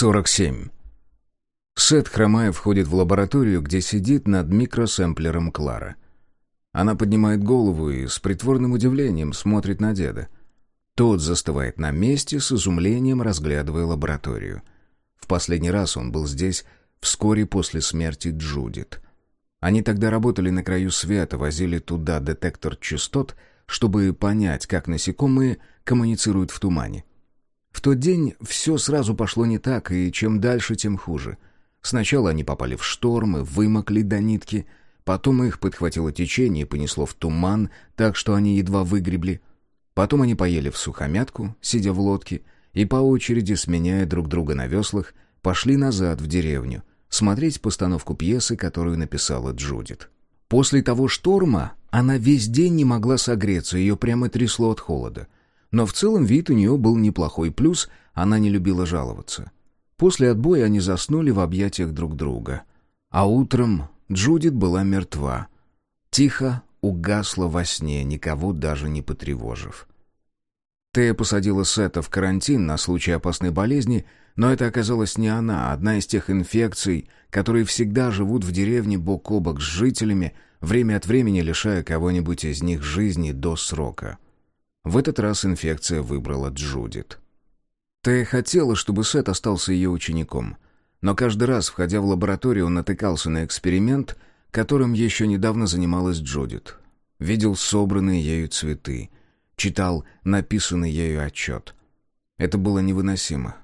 47. Сет, хромая, входит в лабораторию, где сидит над микросэмплером Клара. Она поднимает голову и с притворным удивлением смотрит на деда. Тот застывает на месте, с изумлением разглядывая лабораторию. В последний раз он был здесь вскоре после смерти Джудит. Они тогда работали на краю света, возили туда детектор частот, чтобы понять, как насекомые коммуницируют в тумане. В тот день все сразу пошло не так, и чем дальше, тем хуже. Сначала они попали в шторм и вымокли до нитки, потом их подхватило течение и понесло в туман, так что они едва выгребли. Потом они поели в сухомятку, сидя в лодке, и по очереди, сменяя друг друга на веслах, пошли назад в деревню, смотреть постановку пьесы, которую написала Джудит. После того шторма она весь день не могла согреться, ее прямо трясло от холода — но в целом вид у нее был неплохой, плюс она не любила жаловаться. После отбоя они заснули в объятиях друг друга. А утром Джудит была мертва. Тихо угасла во сне, никого даже не потревожив. Тея посадила Сета в карантин на случай опасной болезни, но это оказалась не она, а одна из тех инфекций, которые всегда живут в деревне бок о бок с жителями, время от времени лишая кого-нибудь из них жизни до срока. В этот раз инфекция выбрала Джудит. Тея хотела, чтобы Сет остался ее учеником. Но каждый раз, входя в лабораторию, он натыкался на эксперимент, которым еще недавно занималась Джудит. Видел собранные ею цветы, читал написанный ею отчет. Это было невыносимо.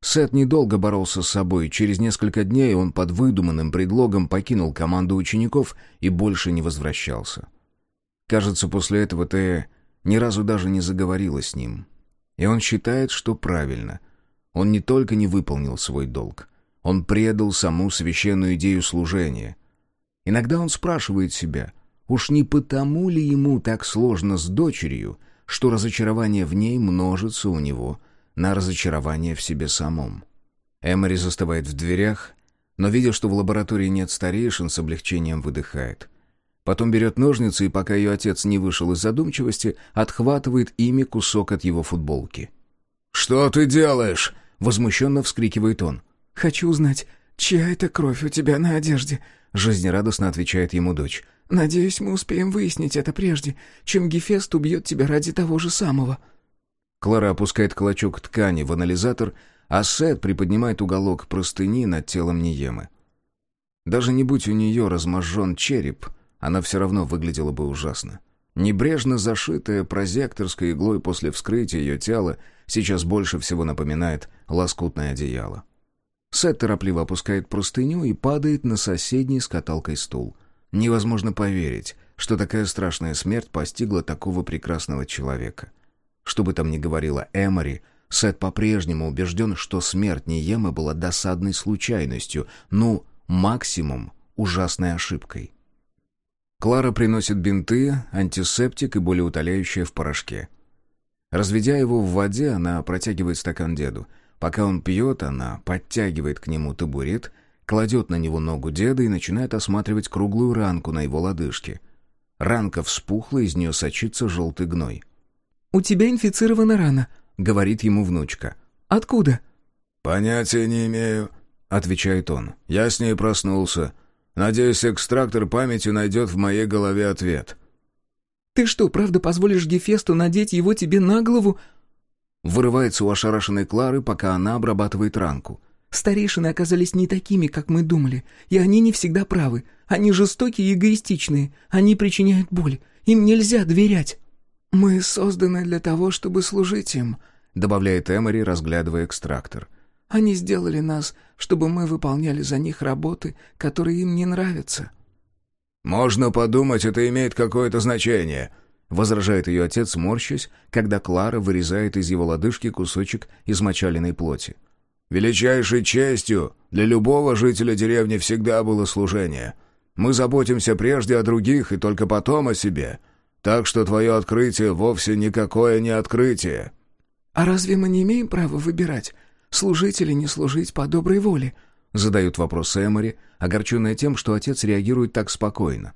Сет недолго боролся с собой, и через несколько дней он под выдуманным предлогом покинул команду учеников и больше не возвращался. Кажется, после этого Тея ни разу даже не заговорила с ним. И он считает, что правильно. Он не только не выполнил свой долг, он предал саму священную идею служения. Иногда он спрашивает себя, уж не потому ли ему так сложно с дочерью, что разочарование в ней множится у него на разочарование в себе самом. Эмори застывает в дверях, но, видя, что в лаборатории нет старейшин, с облегчением выдыхает — Потом берет ножницы и, пока ее отец не вышел из задумчивости, отхватывает ими кусок от его футболки. «Что ты делаешь?» — возмущенно вскрикивает он. «Хочу узнать, чья это кровь у тебя на одежде?» — жизнерадостно отвечает ему дочь. «Надеюсь, мы успеем выяснить это прежде, чем Гефест убьет тебя ради того же самого». Клара опускает клочок ткани в анализатор, а Сет приподнимает уголок простыни над телом Ниемы. Даже не будь у нее разможжен череп — она все равно выглядела бы ужасно. Небрежно зашитая прозекторской иглой после вскрытия ее тела сейчас больше всего напоминает лоскутное одеяло. Сет торопливо опускает простыню и падает на соседний с каталкой стул. Невозможно поверить, что такая страшная смерть постигла такого прекрасного человека. Что бы там ни говорила Эмори, Сет по-прежнему убежден, что смерть Ниемы была досадной случайностью, ну, максимум ужасной ошибкой. Клара приносит бинты, антисептик и болеутоляющее в порошке. Разведя его в воде, она протягивает стакан деду. Пока он пьет, она подтягивает к нему табурет, кладет на него ногу деда и начинает осматривать круглую ранку на его лодыжке. Ранка вспухла, из нее сочится желтый гной. «У тебя инфицирована рана», — говорит ему внучка. «Откуда?» «Понятия не имею», — отвечает он. «Я с ней проснулся. Надеюсь, экстрактор памяти найдет в моей голове ответ. «Ты что, правда позволишь Гефесту надеть его тебе на голову?» Вырывается у ошарашенной Клары, пока она обрабатывает ранку. «Старейшины оказались не такими, как мы думали, и они не всегда правы. Они жестокие и эгоистичные, они причиняют боль, им нельзя доверять». «Мы созданы для того, чтобы служить им», — добавляет Эмори, разглядывая экстрактор. Они сделали нас, чтобы мы выполняли за них работы, которые им не нравятся». «Можно подумать, это имеет какое-то значение», — возражает ее отец, морщась, когда Клара вырезает из его лодыжки кусочек измочаленной плоти. «Величайшей честью для любого жителя деревни всегда было служение. Мы заботимся прежде о других и только потом о себе. Так что твое открытие вовсе никакое не открытие». «А разве мы не имеем права выбирать, служить или не служить по доброй воле?» Задают вопрос Эмори, огорченная тем, что отец реагирует так спокойно.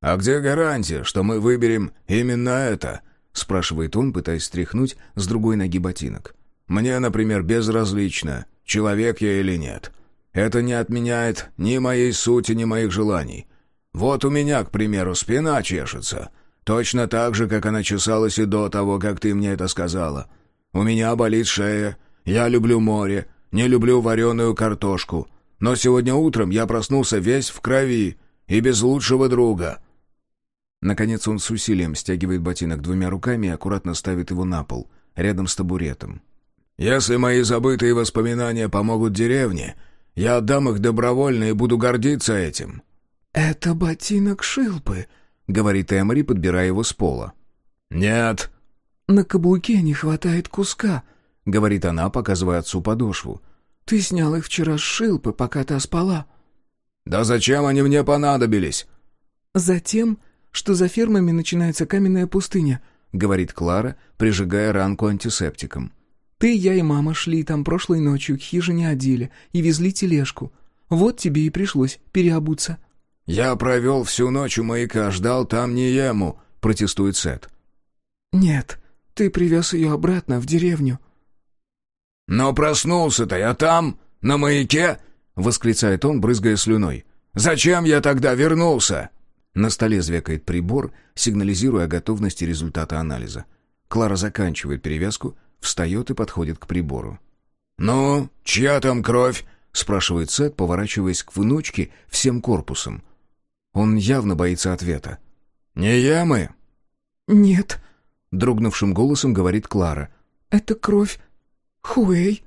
«А где гарантия, что мы выберем именно это?» спрашивает он, пытаясь стряхнуть с другой ноги ботинок. «Мне, например, безразлично, человек я или нет. Это не отменяет ни моей сути, ни моих желаний. Вот у меня, к примеру, спина чешется. Точно так же, как она чесалась и до того, как ты мне это сказала. У меня болит шея, я люблю море, не люблю вареную картошку. Но сегодня утром я проснулся весь в крови и без лучшего друга». Наконец он с усилием стягивает ботинок двумя руками и аккуратно ставит его на пол, рядом с табуретом. «Если мои забытые воспоминания помогут деревне, я отдам их добровольно и буду гордиться этим». «Это ботинок Шилпы», — говорит Эмори, подбирая его с пола. «Нет». «На каблуке не хватает куска», — говорит она, показывая отцу подошву. «Ты снял их вчера с Шилпы, пока та спала». «Да зачем они мне понадобились?» «Затем, что за фермами начинается каменная пустыня», — говорит Клара, прижигая ранку антисептиком. «Ты, я и мама шли там прошлой ночью к хижине Адиля и везли тележку. Вот тебе и пришлось переобуться». «Я провел всю ночь у маяка, ждал там не ему», — протестует Сет. «Нет, ты привез ее обратно в деревню». «Но проснулся-то я там, на маяке», — восклицает он, брызгая слюной. «Зачем я тогда вернулся?» На столе звякает прибор, сигнализируя о готовности результата анализа. Клара заканчивает перевязку, встает и подходит к прибору. «Ну, чья там кровь?» — спрашивает Сет, поворачиваясь к внучке всем корпусом. Он явно боится ответа. «Не ямы?» «Нет», — дрогнувшим голосом говорит Клара. «Это кровь Huey